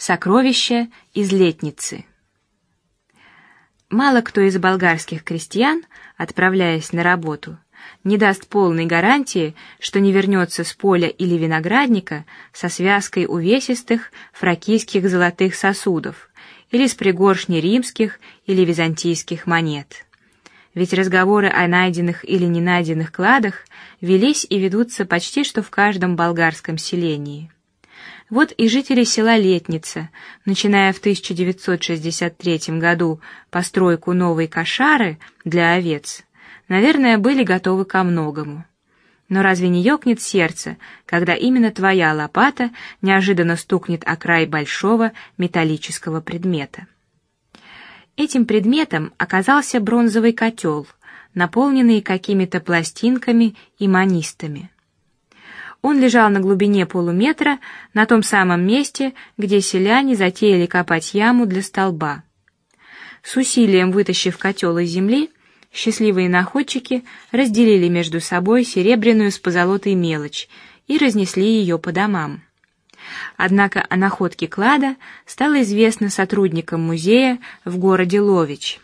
Сокровища из летницы. Мало кто из болгарских крестьян, отправляясь на работу, не даст полной гарантии, что не вернется с поля или виноградника со связкой увесистых фракийских золотых сосудов или с пригоршней римских или византийских монет. Ведь разговоры о найденных или не найденных кладах велись и ведутся почти что в каждом болгарском селении. Вот и жители села Летница, начиная в 1963 году постройку новой кошары для овец, наверное, были готовы ко многому. Но разве не ёкнет сердце, когда именно твоя лопата неожиданно стукнет о край большого металлического предмета? Этим предметом оказался бронзовый котел, наполненный какими-то пластинками и манистами. Он лежал на глубине полуметра на том самом месте, где селяне затеяли копать яму для столба. С усилием вытащив котел из земли, счастливые находчики разделили между собой серебряную с позолотой мелочь и разнесли ее по домам. Однако о находке клада стало известно сотрудникам музея в городе Лович.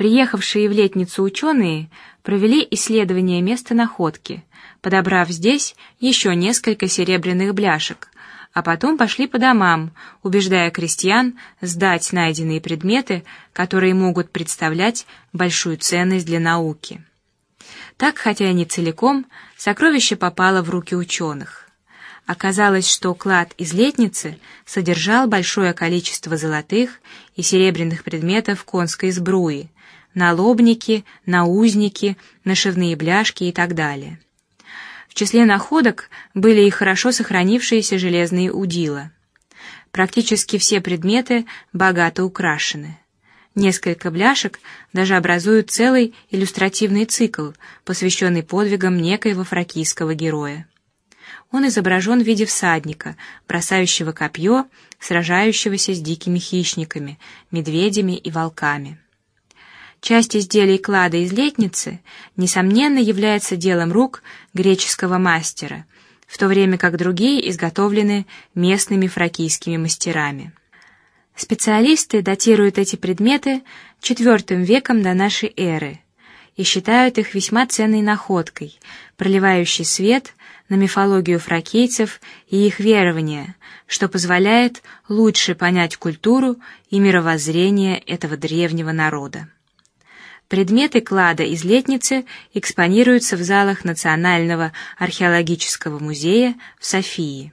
Приехавшие в летницу ученые провели исследование места находки подобрав здесь еще несколько серебряных бляшек, а потом пошли по домам, убеждая крестьян сдать найденные предметы, которые могут представлять большую ценность для науки. Так, хотя и не целиком, сокровище попало в руки ученых. Оказалось, что клад из летницы содержал большое количество золотых и серебряных предметов конской сбруи, налобники, наузники, нашивные бляшки и так далее. В числе находок были и хорошо сохранившиеся железные удила. Практически все предметы богато украшены. Несколько бляшек даже образуют целый иллюстративный цикл, посвященный подвигам некоего фракийского героя. Он изображен в виде всадника, бросающего копье, сражающегося с дикими хищниками, медведями и волками. Часть изделий клада из летницы несомненно является делом рук греческого мастера, в то время как другие изготовлены местными фракийскими мастерами. Специалисты датируют эти предметы IV веком до нашей эры и считают их весьма ценной находкой, проливающей свет на мифологию фракийцев и их верования, что позволяет лучше понять культуру и мировоззрение этого древнего народа. Предметы клада из летницы экспонируются в залах Национального археологического музея в Софии.